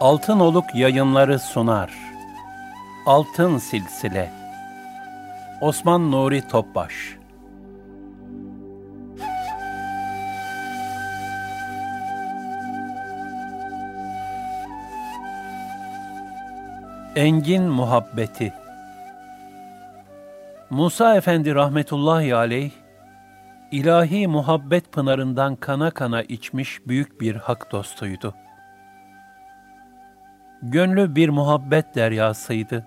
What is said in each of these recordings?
Altın Oluk yayınları sunar. Altın Silsile Osman Nuri Topbaş Engin Muhabbeti Musa Efendi rahmetullahi aleyh, ilahi muhabbet pınarından kana kana içmiş büyük bir hak dostuydu. Gönlü bir muhabbet deryasıydı.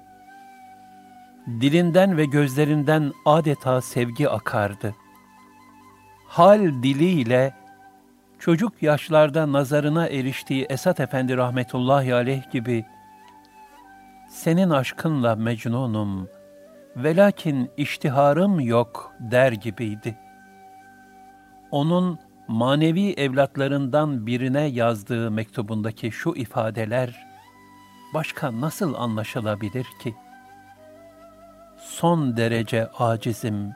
Dilinden ve gözlerinden adeta sevgi akardı. Hal diliyle çocuk yaşlarda nazarına eriştiği Esat Efendi rahmetullahi aleyh gibi senin aşkınla mecnunum, velakin iştiharım yok der gibiydi. Onun manevi evlatlarından birine yazdığı mektubundaki şu ifadeler, başka nasıl anlaşılabilir ki? Son derece acizim,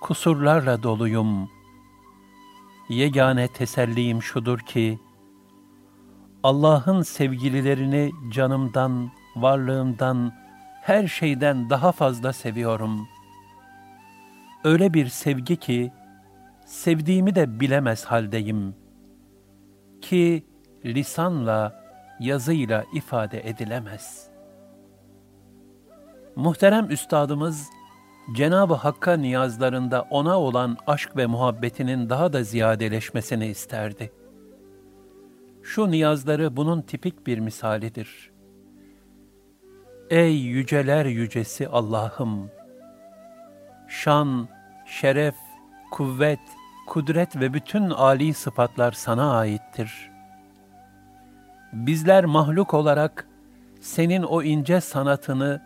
kusurlarla doluyum. Yegane tesellim şudur ki, Allah'ın sevgililerini canımdan, varlığımdan, her şeyden daha fazla seviyorum. Öyle bir sevgi ki, sevdiğimi de bilemez haldeyim. Ki lisanla, yazıyla ifade edilemez. Muhterem üstadımız, Cenab-ı Hakk'a niyazlarında ona olan aşk ve muhabbetinin daha da ziyadeleşmesini isterdi. Şu niyazları bunun tipik bir misalidir. Ey yüceler yücesi Allah'ım! Şan, şeref, kuvvet, kudret ve bütün âli sıfatlar sana aittir.'' Bizler mahluk olarak senin o ince sanatını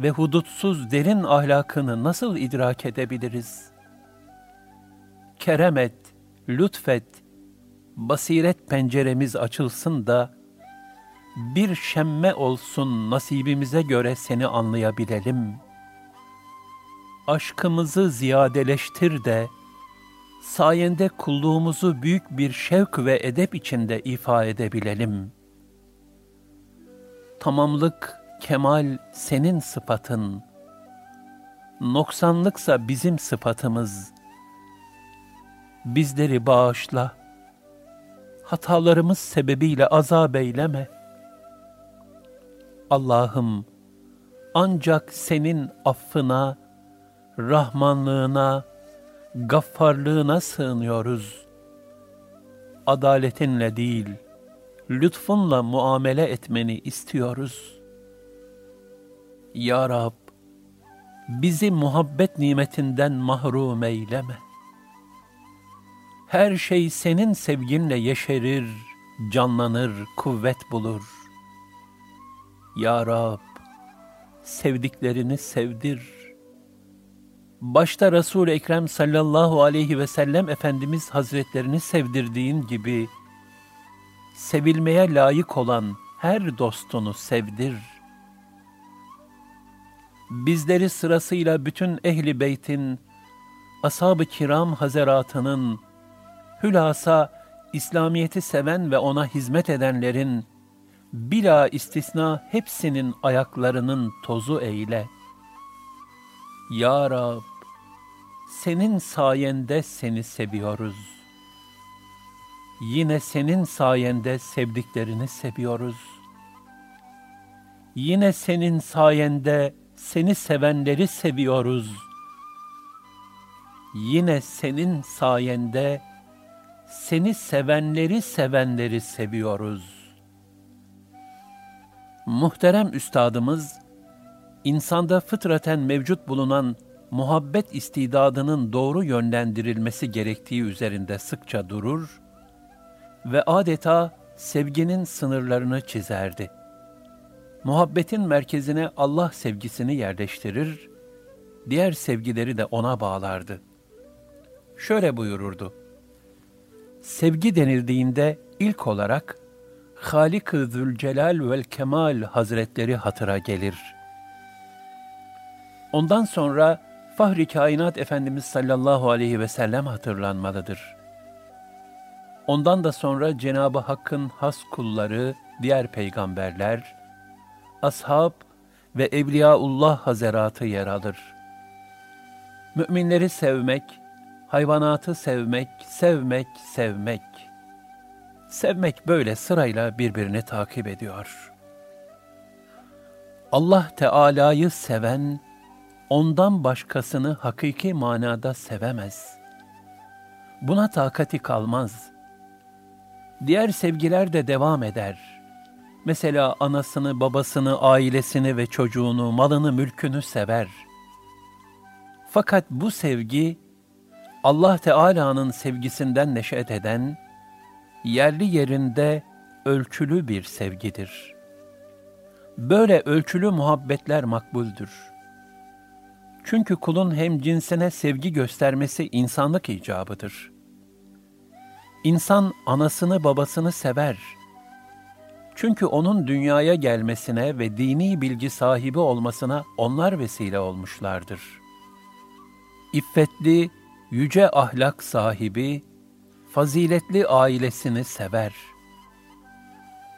ve hudutsuz derin ahlakını nasıl idrak edebiliriz? Kerem et, lütfet, basiret penceremiz açılsın da, bir şemme olsun nasibimize göre seni anlayabilelim. Aşkımızı ziyadeleştir de, sayende kulluğumuzu büyük bir şevk ve edep içinde ifa edebilelim. Tamamlık, kemal senin sıfatın. Noksanlıksa bizim sıfatımız. Bizleri bağışla. Hatalarımız sebebiyle azap eyleme. Allah'ım, ancak senin affına, rahmanlığına, gaffarlığına sığınıyoruz. Adaletinle değil, lütfunla muamele etmeni istiyoruz. Ya Rab, bizi muhabbet nimetinden mahrum eyleme. Her şey senin sevginle yeşerir, canlanır, kuvvet bulur. Ya Rab, sevdiklerini sevdir.'' Başta Resul-i Ekrem sallallahu aleyhi ve sellem Efendimiz Hazretlerini sevdirdiğin gibi, sevilmeye layık olan her dostunu sevdir. Bizleri sırasıyla bütün ehli beytin, ashab-ı kiram hazeratının, hülasa İslamiyeti seven ve ona hizmet edenlerin, bila istisna hepsinin ayaklarının tozu eyle. Ya Rab, senin sayende seni seviyoruz. Yine senin sayende sevdiklerini seviyoruz. Yine senin sayende seni sevenleri seviyoruz. Yine senin sayende seni sevenleri sevenleri seviyoruz. Muhterem üstadımız, insanda fıtraten mevcut bulunan muhabbet istidadının doğru yönlendirilmesi gerektiği üzerinde sıkça durur ve adeta sevginin sınırlarını çizerdi. Muhabbetin merkezine Allah sevgisini yerleştirir, diğer sevgileri de ona bağlardı. Şöyle buyururdu. Sevgi denildiğinde ilk olarak Halik-ı Zülcelal vel Kemal Hazretleri hatıra gelir. Ondan sonra Fahri Kainat Efendimiz sallallahu aleyhi ve sellem hatırlanmalıdır. Ondan da sonra Cenab-ı Hakk'ın has kulları, diğer peygamberler, ashab ve Evliyaullah hazaratı yer alır. Müminleri sevmek, hayvanatı sevmek, sevmek, sevmek. Sevmek böyle sırayla birbirini takip ediyor. Allah Teala'yı seven, ondan başkasını hakiki manada sevemez. Buna takati kalmaz. Diğer sevgiler de devam eder. Mesela anasını, babasını, ailesini ve çocuğunu, malını, mülkünü sever. Fakat bu sevgi, Allah Teala'nın sevgisinden neşet eden, yerli yerinde ölçülü bir sevgidir. Böyle ölçülü muhabbetler makbuldür. Çünkü kulun hem cinsine sevgi göstermesi insanlık icabıdır. İnsan anasını babasını sever. Çünkü onun dünyaya gelmesine ve dini bilgi sahibi olmasına onlar vesile olmuşlardır. İffetli, yüce ahlak sahibi, faziletli ailesini sever.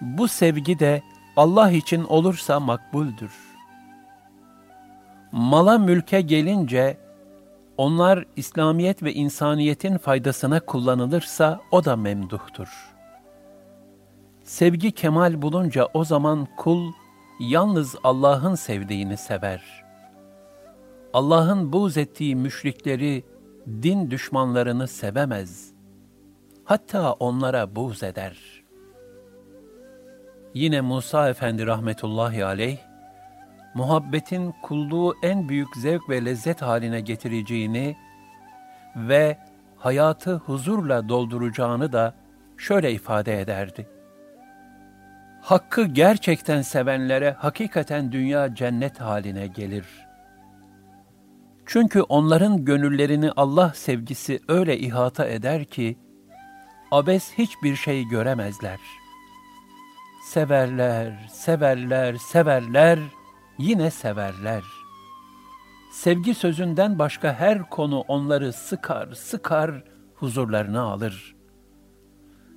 Bu sevgi de Allah için olursa makbuldür. Mala mülke gelince, onlar İslamiyet ve insaniyetin faydasına kullanılırsa o da memduhtur. Sevgi kemal bulunca o zaman kul yalnız Allah'ın sevdiğini sever. Allah'ın buğz ettiği müşrikleri, din düşmanlarını sevemez. Hatta onlara buğz eder. Yine Musa Efendi rahmetullahi aleyh, muhabbetin kulluğu en büyük zevk ve lezzet haline getireceğini ve hayatı huzurla dolduracağını da şöyle ifade ederdi. Hakkı gerçekten sevenlere hakikaten dünya cennet haline gelir.'' Çünkü onların gönüllerini Allah sevgisi öyle ihata eder ki, abes hiçbir şey göremezler. Severler, severler, severler, yine severler. Sevgi sözünden başka her konu onları sıkar, sıkar, huzurlarına alır.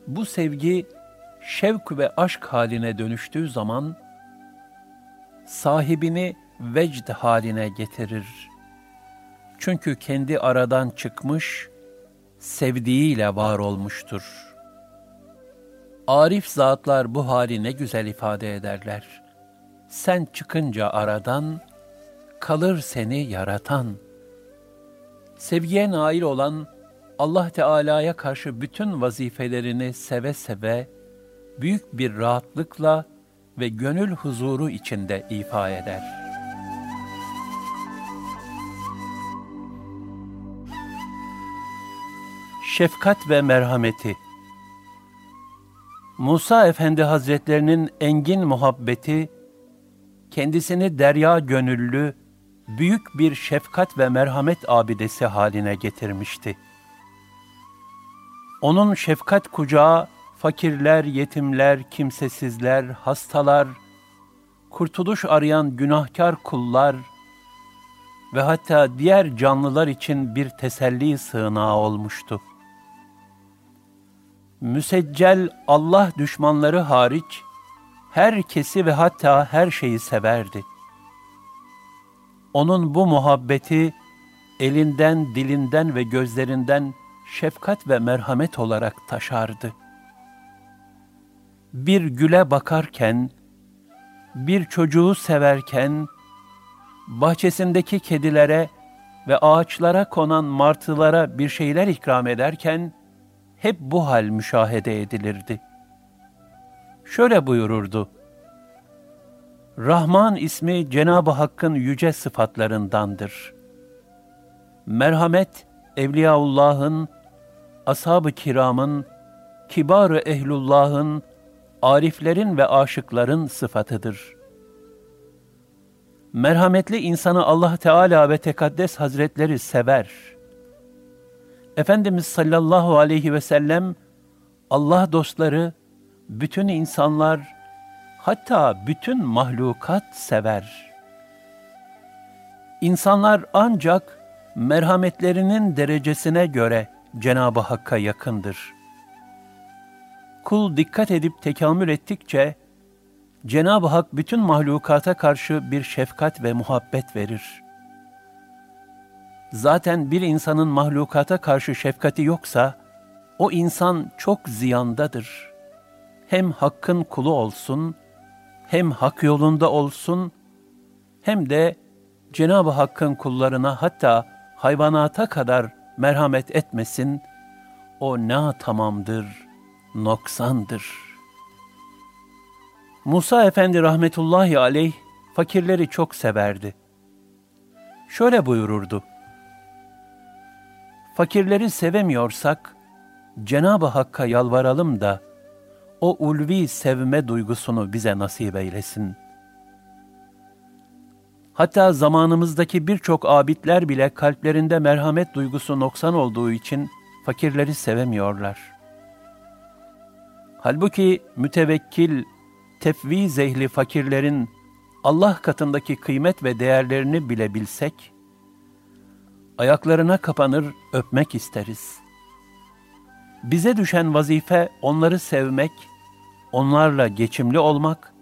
Bu sevgi, şevk ve aşk haline dönüştüğü zaman, sahibini vecd haline getirir.'' Çünkü kendi aradan çıkmış, sevdiğiyle var olmuştur. Arif zatlar bu hali ne güzel ifade ederler. Sen çıkınca aradan, kalır seni yaratan. Sevgiye nail olan, Allah Teala'ya karşı bütün vazifelerini seve seve, büyük bir rahatlıkla ve gönül huzuru içinde ifa eder.'' şefkat ve merhameti. Musa Efendi Hazretlerinin engin muhabbeti, kendisini derya gönüllü, büyük bir şefkat ve merhamet abidesi haline getirmişti. Onun şefkat kucağı, fakirler, yetimler, kimsesizler, hastalar, kurtuluş arayan günahkar kullar ve hatta diğer canlılar için bir teselli sığınağı olmuştu müseccel Allah düşmanları hariç herkesi ve hatta her şeyi severdi. Onun bu muhabbeti elinden, dilinden ve gözlerinden şefkat ve merhamet olarak taşardı. Bir güle bakarken, bir çocuğu severken, bahçesindeki kedilere ve ağaçlara konan martılara bir şeyler ikram ederken, hep bu hal müşahede edilirdi. Şöyle buyururdu. Rahman ismi Cenab-ı Hakk'ın yüce sıfatlarındandır. Merhamet, Evliyaullah'ın, ashab-ı kiramın, kibar-ı ehlullah'ın, ariflerin ve aşıkların sıfatıdır. Merhametli insanı Allah Teala ve Tekaddes Hazretleri sever.'' Efendimiz sallallahu aleyhi ve sellem Allah dostları, bütün insanlar, hatta bütün mahlukat sever. İnsanlar ancak merhametlerinin derecesine göre Cenab-ı Hakk'a yakındır. kul dikkat edip tekamül ettikçe, Cenab-ı Hak bütün mahlukata karşı bir şefkat ve muhabbet verir. Zaten bir insanın mahlukata karşı şefkati yoksa, o insan çok ziyandadır. Hem hakkın kulu olsun, hem hak yolunda olsun, hem de Cenab-ı Hakk'ın kullarına hatta hayvanata kadar merhamet etmesin, o ne tamamdır, noksandır. Musa Efendi rahmetullahi aleyh fakirleri çok severdi. Şöyle buyururdu. Fakirleri sevemiyorsak Cenab-ı Hakk'a yalvaralım da o ulvi sevme duygusunu bize nasip eylesin. Hatta zamanımızdaki birçok abidler bile kalplerinde merhamet duygusu noksan olduğu için fakirleri sevemiyorlar. Halbuki mütevekkil, tefviz ehli fakirlerin Allah katındaki kıymet ve değerlerini bile bilsek, ayaklarına kapanır öpmek isteriz. Bize düşen vazife onları sevmek, onlarla geçimli olmak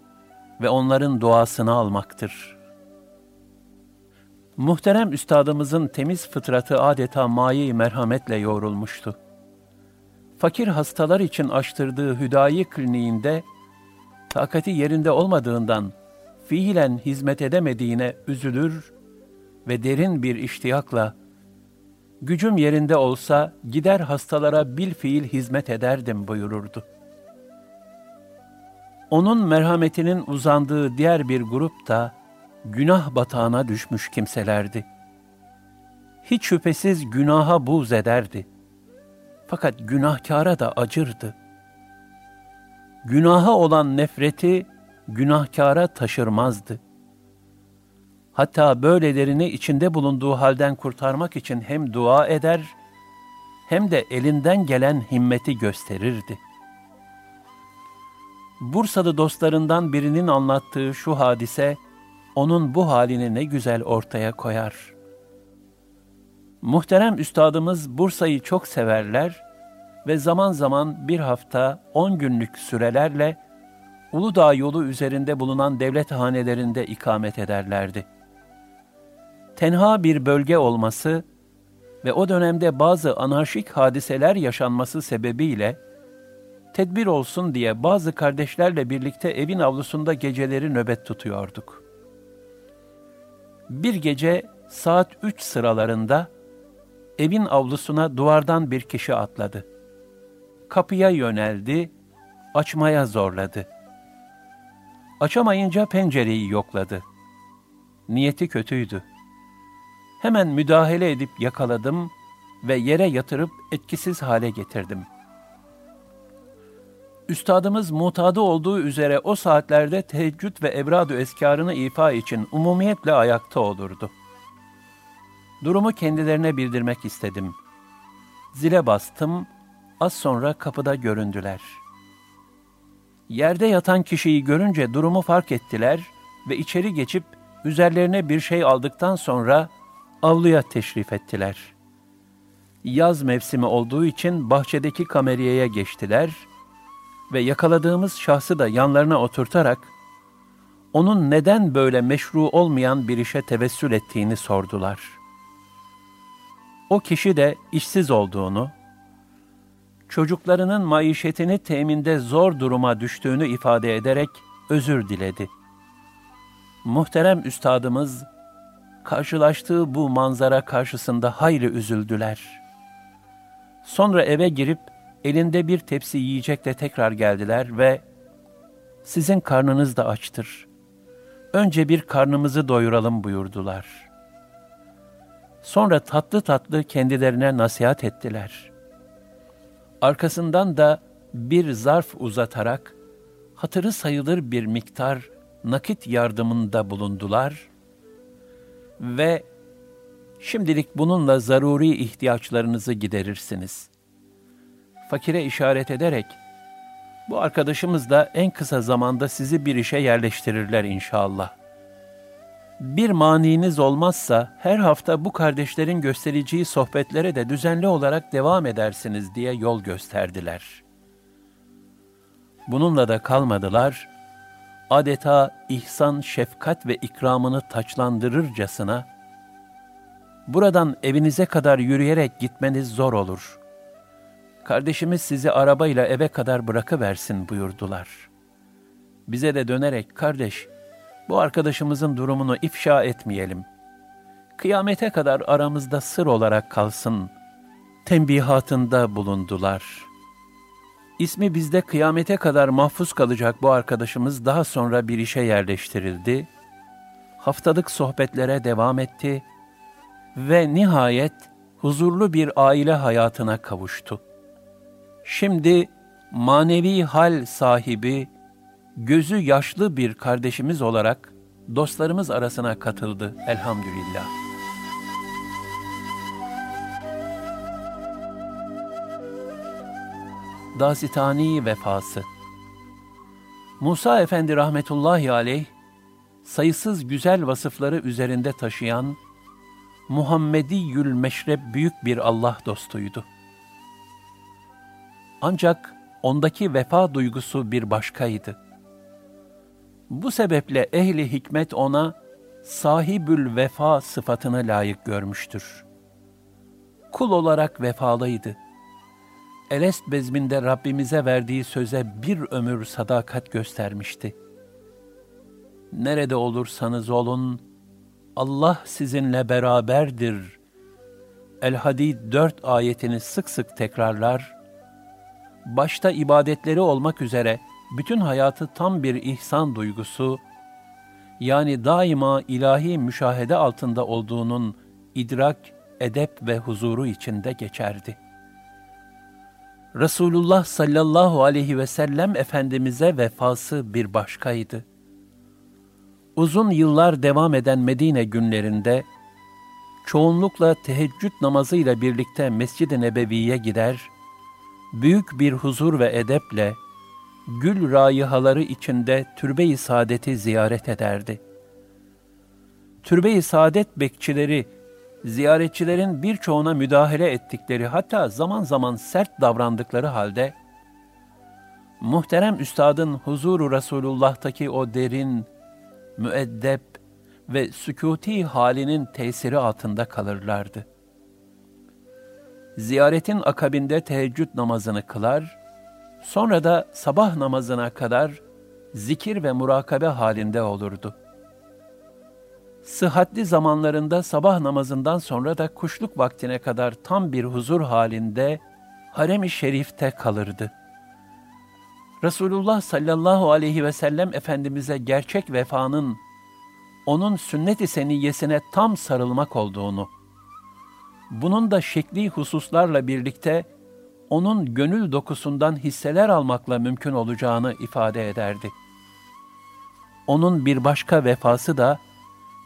ve onların duasını almaktır. Muhterem üstadımızın temiz fıtratı adeta mayi merhametle yoğrulmuştu. Fakir hastalar için açtırdığı hüdayi kliniğinde takati yerinde olmadığından fiilen hizmet edemediğine üzülür ve derin bir iştiyakla gücüm yerinde olsa gider hastalara bil fiil hizmet ederdim buyururdu. Onun merhametinin uzandığı diğer bir grup da günah batağına düşmüş kimselerdi. Hiç şüphesiz günaha buğz ederdi. Fakat günahkara da acırdı. Günaha olan nefreti günahkara taşırmazdı. Hatta böylelerini içinde bulunduğu halden kurtarmak için hem dua eder, hem de elinden gelen himmeti gösterirdi. Bursalı dostlarından birinin anlattığı şu hadise, onun bu halini ne güzel ortaya koyar. Muhterem üstadımız Bursa'yı çok severler ve zaman zaman bir hafta on günlük sürelerle Uludağ yolu üzerinde bulunan devlet hanelerinde ikamet ederlerdi. Tenha bir bölge olması ve o dönemde bazı anarşik hadiseler yaşanması sebebiyle tedbir olsun diye bazı kardeşlerle birlikte evin avlusunda geceleri nöbet tutuyorduk. Bir gece saat üç sıralarında evin avlusuna duvardan bir kişi atladı. Kapıya yöneldi, açmaya zorladı. Açamayınca pencereyi yokladı. Niyeti kötüydü. Hemen müdahale edip yakaladım ve yere yatırıp etkisiz hale getirdim. Üstadımız mutadı olduğu üzere o saatlerde teheccüd ve ebrad-ı eskarını ifa için umumiyetle ayakta olurdu. Durumu kendilerine bildirmek istedim. Zile bastım, az sonra kapıda göründüler. Yerde yatan kişiyi görünce durumu fark ettiler ve içeri geçip üzerlerine bir şey aldıktan sonra avluya teşrif ettiler. Yaz mevsimi olduğu için bahçedeki kameriyeye geçtiler ve yakaladığımız şahsı da yanlarına oturtarak onun neden böyle meşru olmayan bir işe tevessül ettiğini sordular. O kişi de işsiz olduğunu, çocuklarının maişetini teminde zor duruma düştüğünü ifade ederek özür diledi. Muhterem üstadımız, karşılaştığı bu manzara karşısında hayli üzüldüler. Sonra eve girip elinde bir tepsi yiyecekle tekrar geldiler ve sizin karnınız da açtır. Önce bir karnımızı doyuralım buyurdular. Sonra tatlı tatlı kendilerine nasihat ettiler. Arkasından da bir zarf uzatarak hatırı sayılır bir miktar nakit yardımında bulundular ve şimdilik bununla zaruri ihtiyaçlarınızı giderirsiniz. Fakire işaret ederek, bu arkadaşımız da en kısa zamanda sizi bir işe yerleştirirler inşallah. Bir maniniz olmazsa her hafta bu kardeşlerin göstereceği sohbetlere de düzenli olarak devam edersiniz diye yol gösterdiler. bununla da kalmadılar, adeta ihsan, şefkat ve ikramını taçlandırırcasına, buradan evinize kadar yürüyerek gitmeniz zor olur. Kardeşimiz sizi arabayla eve kadar bırakıversin buyurdular. Bize de dönerek, kardeş, bu arkadaşımızın durumunu ifşa etmeyelim. Kıyamete kadar aramızda sır olarak kalsın. Tembihatında bulundular. İsmi bizde kıyamete kadar mahfuz kalacak bu arkadaşımız daha sonra bir işe yerleştirildi. Haftalık sohbetlere devam etti ve nihayet huzurlu bir aile hayatına kavuştu. Şimdi manevi hal sahibi, gözü yaşlı bir kardeşimiz olarak dostlarımız arasına katıldı elhamdülillah. Dazitani vefası Musa Efendi rahmetullahi aleyh, sayısız güzel vasıfları üzerinde taşıyan Muhammediyül Meşrep büyük bir Allah dostuydu. Ancak ondaki vefa duygusu bir başkaydı. Bu sebeple ehli hikmet ona sahibül vefa sıfatını layık görmüştür. Kul olarak vefalıydı. Elest bezminde Rabbimize verdiği söze bir ömür sadakat göstermişti. Nerede olursanız olun, Allah sizinle beraberdir. El-Hadid 4 ayetini sık sık tekrarlar, başta ibadetleri olmak üzere bütün hayatı tam bir ihsan duygusu, yani daima ilahi müşahede altında olduğunun idrak, edep ve huzuru içinde geçerdi. Resulullah sallallahu aleyhi ve sellem Efendimiz'e vefası bir başkaydı. Uzun yıllar devam eden Medine günlerinde, çoğunlukla teheccüd namazıyla birlikte Mescid-i Nebevi'ye gider, büyük bir huzur ve edeple, gül rayihaları içinde türbe-i saadeti ziyaret ederdi. Türbe-i saadet bekçileri, ziyaretçilerin birçoğuna müdahale ettikleri hatta zaman zaman sert davrandıkları halde, muhterem üstadın huzuru Resulullah'taki o derin, müeddep ve sükuti halinin tesiri altında kalırlardı. Ziyaretin akabinde teheccüd namazını kılar, Sonra da sabah namazına kadar zikir ve murakabe halinde olurdu. Sıhhatli zamanlarında sabah namazından sonra da kuşluk vaktine kadar tam bir huzur halinde harem-i şerifte kalırdı. Resulullah sallallahu aleyhi ve sellem Efendimiz'e gerçek vefanın, onun sünnet-i seniyyesine tam sarılmak olduğunu, bunun da şekli hususlarla birlikte onun gönül dokusundan hisseler almakla mümkün olacağını ifade ederdi. Onun bir başka vefası da,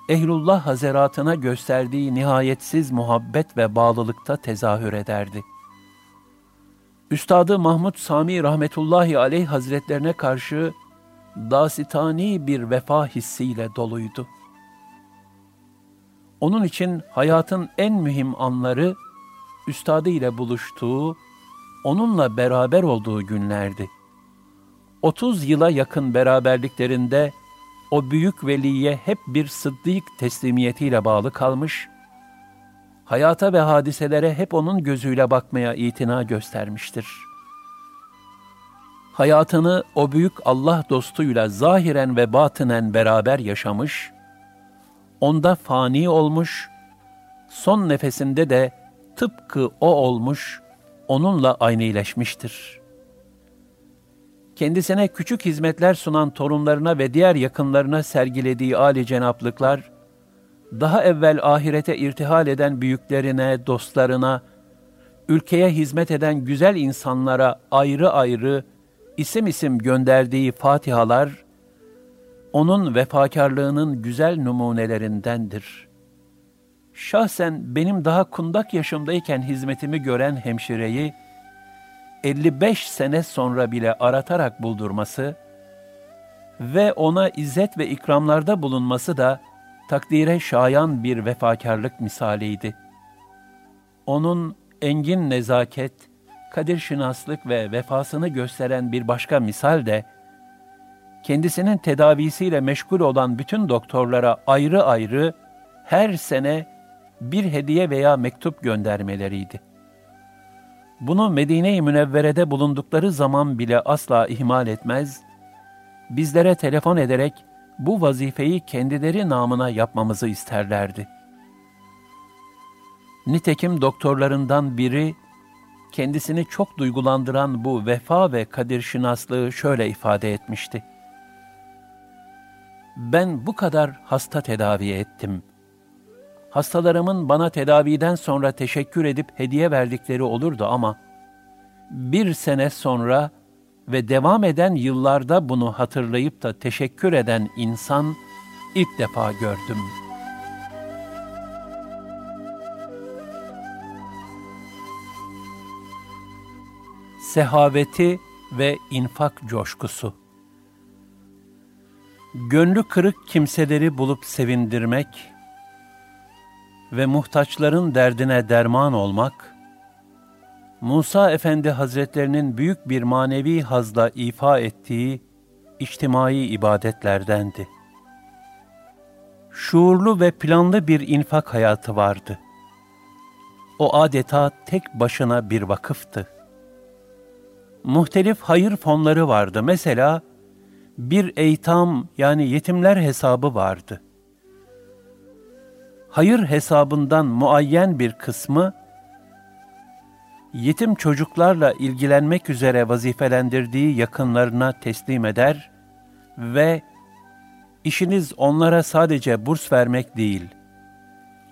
Ehlullah Hazeratına gösterdiği nihayetsiz muhabbet ve bağlılıkta tezahür ederdi. Üstadı Mahmud Sami rahmetullahi aleyh hazretlerine karşı dasitani bir vefa hissiyle doluydu. Onun için hayatın en mühim anları, üstadı ile buluştuğu onunla beraber olduğu günlerdi. 30 yıla yakın beraberliklerinde o büyük veliye hep bir sıddık teslimiyetiyle bağlı kalmış, hayata ve hadiselere hep onun gözüyle bakmaya itina göstermiştir. Hayatını o büyük Allah dostuyla zahiren ve batınen beraber yaşamış, onda fani olmuş, son nefesinde de tıpkı o olmuş, onunla aynıleşmiştir. Kendisine küçük hizmetler sunan torunlarına ve diğer yakınlarına sergilediği âli cenaplıklar, daha evvel ahirete irtihal eden büyüklerine, dostlarına, ülkeye hizmet eden güzel insanlara ayrı ayrı, isim isim gönderdiği fatihalar, onun vefakarlığının güzel numunelerindendir.'' şahsen benim daha kundak yaşımdayken hizmetimi gören hemşireyi 55 sene sonra bile aratarak buldurması ve ona izzet ve ikramlarda bulunması da takdire şayan bir vefakarlık misaliydi. Onun engin nezaket, kadir şinaslık ve vefasını gösteren bir başka misal de, kendisinin tedavisiyle meşgul olan bütün doktorlara ayrı ayrı her sene bir hediye veya mektup göndermeleriydi. Bunu Medine-i Münevvere'de bulundukları zaman bile asla ihmal etmez, bizlere telefon ederek bu vazifeyi kendileri namına yapmamızı isterlerdi. Nitekim doktorlarından biri, kendisini çok duygulandıran bu vefa ve kadir şinaslığı şöyle ifade etmişti. Ben bu kadar hasta tedavi ettim. Hastalarımın bana tedaviden sonra teşekkür edip hediye verdikleri olurdu ama bir sene sonra ve devam eden yıllarda bunu hatırlayıp da teşekkür eden insan ilk defa gördüm. Sehaveti ve infak coşkusu Gönlü kırık kimseleri bulup sevindirmek ve muhtaçların derdine derman olmak, Musa Efendi Hazretlerinin büyük bir manevi hazla ifa ettiği içtimai ibadetlerdendi. Şuurlu ve planlı bir infak hayatı vardı. O adeta tek başına bir vakıftı. Muhtelif hayır fonları vardı. Mesela bir eytam yani yetimler hesabı vardı. Hayır hesabından muayyen bir kısmı yetim çocuklarla ilgilenmek üzere vazifelendirdiği yakınlarına teslim eder ve işiniz onlara sadece burs vermek değil,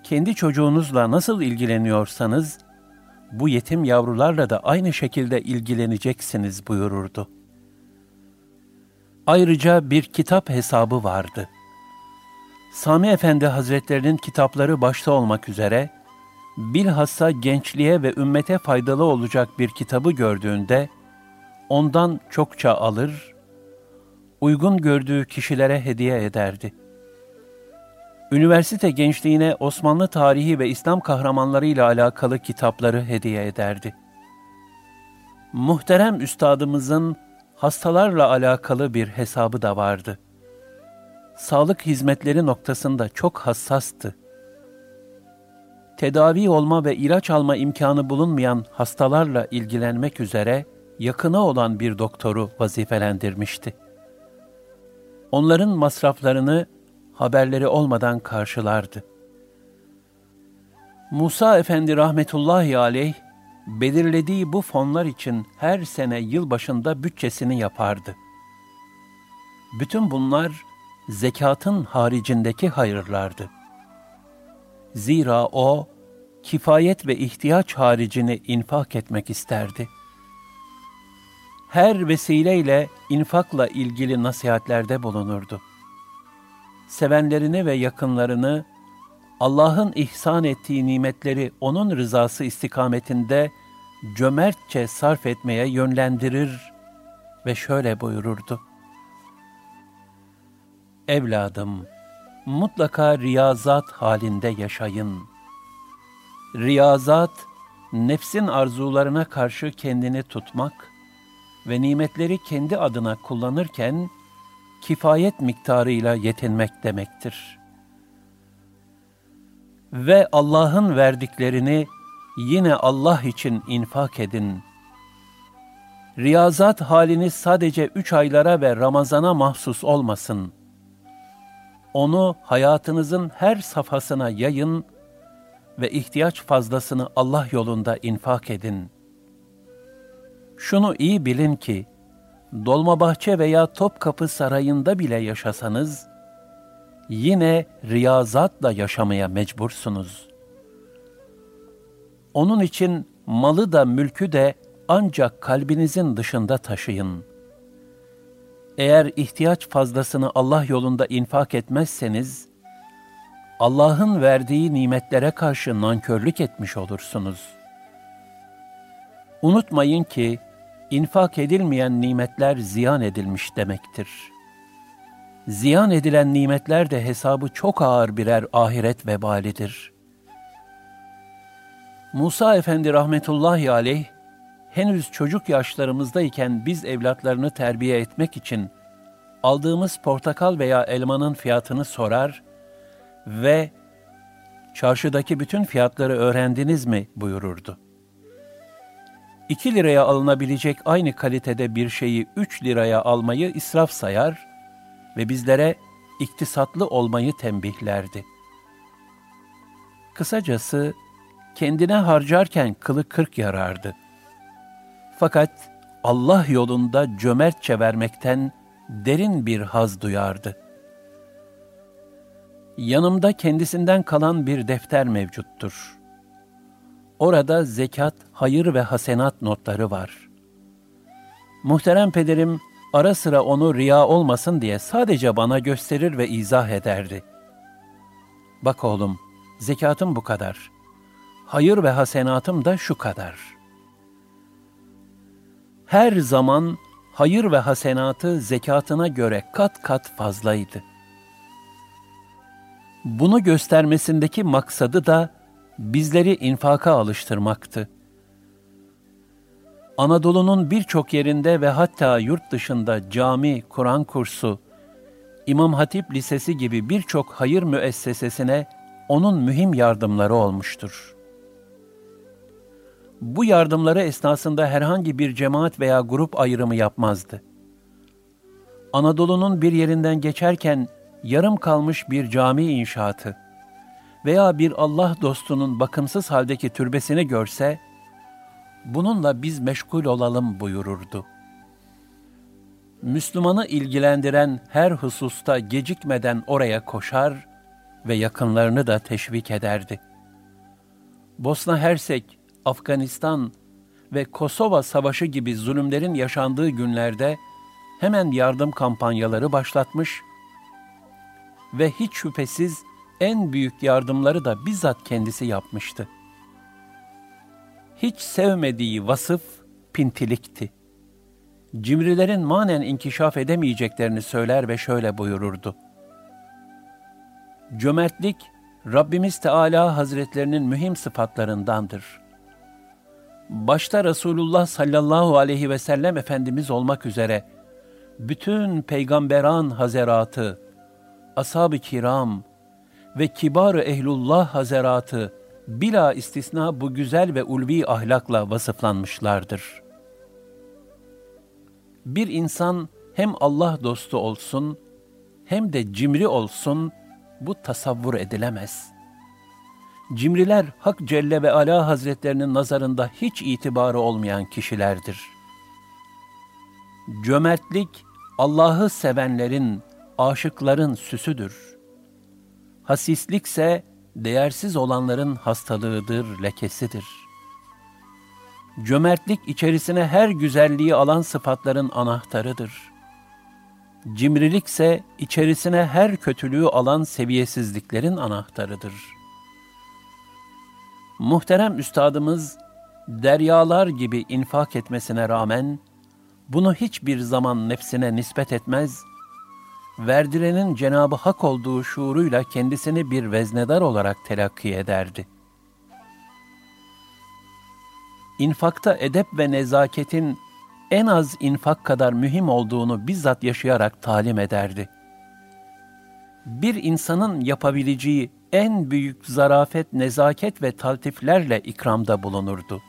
kendi çocuğunuzla nasıl ilgileniyorsanız, bu yetim yavrularla da aynı şekilde ilgileneceksiniz buyururdu. Ayrıca bir kitap hesabı vardı. Sami Efendi Hazretlerinin kitapları başta olmak üzere, bilhassa gençliğe ve ümmete faydalı olacak bir kitabı gördüğünde, ondan çokça alır, uygun gördüğü kişilere hediye ederdi. Üniversite gençliğine Osmanlı tarihi ve İslam kahramanlarıyla alakalı kitapları hediye ederdi. Muhterem üstadımızın hastalarla alakalı bir hesabı da vardı. Sağlık hizmetleri noktasında çok hassastı tedavi olma ve ilaç alma imkanı bulunmayan hastalarla ilgilenmek üzere yakına olan bir doktoru vazifelendirmişti. Onların masraflarını haberleri olmadan karşılardı. Musa Efendi rahmetullahi aleyh, belirlediği bu fonlar için her sene yılbaşında bütçesini yapardı. Bütün bunlar zekatın haricindeki hayırlardı.'' Zira o, kifayet ve ihtiyaç haricini infak etmek isterdi. Her vesileyle infakla ilgili nasihatlerde bulunurdu. Sevenlerini ve yakınlarını, Allah'ın ihsan ettiği nimetleri O'nun rızası istikametinde cömertçe sarf etmeye yönlendirir ve şöyle buyururdu. Evladım, mutlaka riyazat halinde yaşayın. Riyazat, nefsin arzularına karşı kendini tutmak ve nimetleri kendi adına kullanırken kifayet miktarıyla yetinmek demektir. Ve Allah'ın verdiklerini yine Allah için infak edin. Riyazat haliniz sadece üç aylara ve Ramazana mahsus olmasın.'' Onu hayatınızın her safhasına yayın ve ihtiyaç fazlasını Allah yolunda infak edin. Şunu iyi bilin ki, Dolmabahçe veya Topkapı Sarayı'nda bile yaşasanız, yine riyazatla yaşamaya mecbursunuz. Onun için malı da mülkü de ancak kalbinizin dışında taşıyın.'' Eğer ihtiyaç fazlasını Allah yolunda infak etmezseniz, Allah'ın verdiği nimetlere karşı nankörlük etmiş olursunuz. Unutmayın ki, infak edilmeyen nimetler ziyan edilmiş demektir. Ziyan edilen nimetler de hesabı çok ağır birer ahiret vebalidir. Musa Efendi rahmetullahi aleyh, henüz çocuk yaşlarımızdayken biz evlatlarını terbiye etmek için aldığımız portakal veya elmanın fiyatını sorar ve çarşıdaki bütün fiyatları öğrendiniz mi buyururdu. 2 liraya alınabilecek aynı kalitede bir şeyi 3 liraya almayı israf sayar ve bizlere iktisatlı olmayı tembihlerdi. Kısacası kendine harcarken kılı kırk yarardı. Fakat Allah yolunda cömertçe vermekten derin bir haz duyardı. Yanımda kendisinden kalan bir defter mevcuttur. Orada zekat, hayır ve hasenat notları var. Muhterem pederim ara sıra onu riya olmasın diye sadece bana gösterir ve izah ederdi. Bak oğlum, zekatım bu kadar. Hayır ve hasenatım da şu kadar. Her zaman hayır ve hasenatı zekatına göre kat kat fazlaydı. Bunu göstermesindeki maksadı da bizleri infaka alıştırmaktı. Anadolu'nun birçok yerinde ve hatta yurt dışında cami, Kur'an kursu, İmam Hatip Lisesi gibi birçok hayır müessesesine onun mühim yardımları olmuştur. Bu yardımları esnasında herhangi bir cemaat veya grup ayrımı yapmazdı. Anadolu'nun bir yerinden geçerken yarım kalmış bir cami inşaatı veya bir Allah dostunun bakımsız haldeki türbesini görse, bununla biz meşgul olalım buyururdu. Müslümanı ilgilendiren her hususta gecikmeden oraya koşar ve yakınlarını da teşvik ederdi. Bosna Hersek, Afganistan ve Kosova Savaşı gibi zulümlerin yaşandığı günlerde hemen yardım kampanyaları başlatmış ve hiç şüphesiz en büyük yardımları da bizzat kendisi yapmıştı. Hiç sevmediği vasıf pintilikti. Cimrilerin manen inkişaf edemeyeceklerini söyler ve şöyle buyururdu. Cömertlik, Rabbimiz Teala Hazretlerinin mühim sıfatlarındandır. Başta Resulullah sallallahu aleyhi ve sellem Efendimiz olmak üzere, bütün peygamberan hazeratı, ashab-ı kiram ve kibar-ı ehlullah hazeratı bila istisna bu güzel ve ulvi ahlakla vasıflanmışlardır. Bir insan hem Allah dostu olsun, hem de cimri olsun, bu tasavvur edilemez. Cimriler Hak Celle ve Ala Hazretlerinin nazarında hiç itibarı olmayan kişilerdir. Cömertlik, Allah'ı sevenlerin, aşıkların süsüdür. Hasislikse değersiz olanların hastalığıdır, lekesidir. Cömertlik içerisine her güzelliği alan sıfatların anahtarıdır. Cimrilikse içerisine her kötülüğü alan seviyesizliklerin anahtarıdır. Muhterem üstadımız deryalar gibi infak etmesine rağmen bunu hiçbir zaman nefsine nispet etmez verdirenin Cenabı Hak olduğu şuuruyla kendisini bir veznedar olarak telakki ederdi. İnfakta edep ve nezaketin en az infak kadar mühim olduğunu bizzat yaşayarak talim ederdi. Bir insanın yapabileceği en büyük zarafet, nezaket ve taltiflerle ikramda bulunurdu.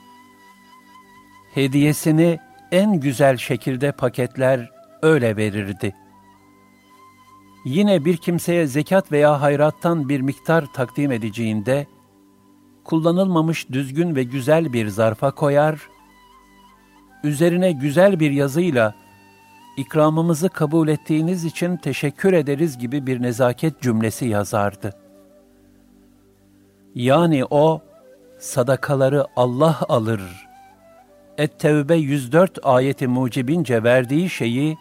Hediyesini en güzel şekilde paketler öyle verirdi. Yine bir kimseye zekat veya hayrattan bir miktar takdim edeceğinde, kullanılmamış düzgün ve güzel bir zarfa koyar, üzerine güzel bir yazıyla ikramımızı kabul ettiğiniz için teşekkür ederiz gibi bir nezaket cümlesi yazardı. Yani o, sadakaları Allah alır. Et-Tevbe 104 ayeti mucibince verdiği şeyi,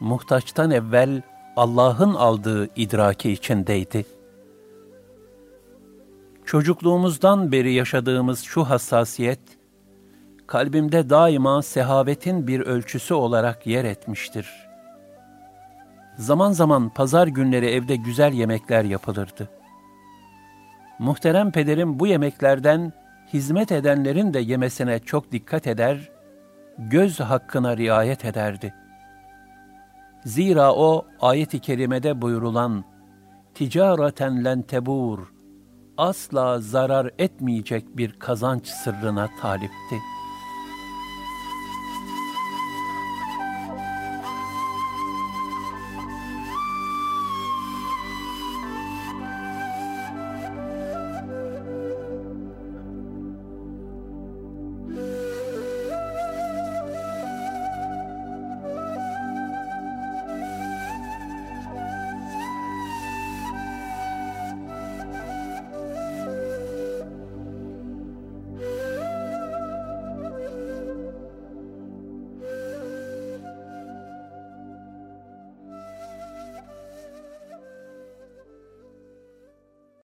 muhtaçtan evvel Allah'ın aldığı idraki içindeydi. Çocukluğumuzdan beri yaşadığımız şu hassasiyet, kalbimde daima sehavetin bir ölçüsü olarak yer etmiştir. Zaman zaman pazar günleri evde güzel yemekler yapılırdı. Muhterem pederim bu yemeklerden hizmet edenlerin de yemesine çok dikkat eder göz hakkına riayet ederdi. Zira o ayet-i kerimede buyurulan ticareten len tebur asla zarar etmeyecek bir kazanç sırrına talipti.''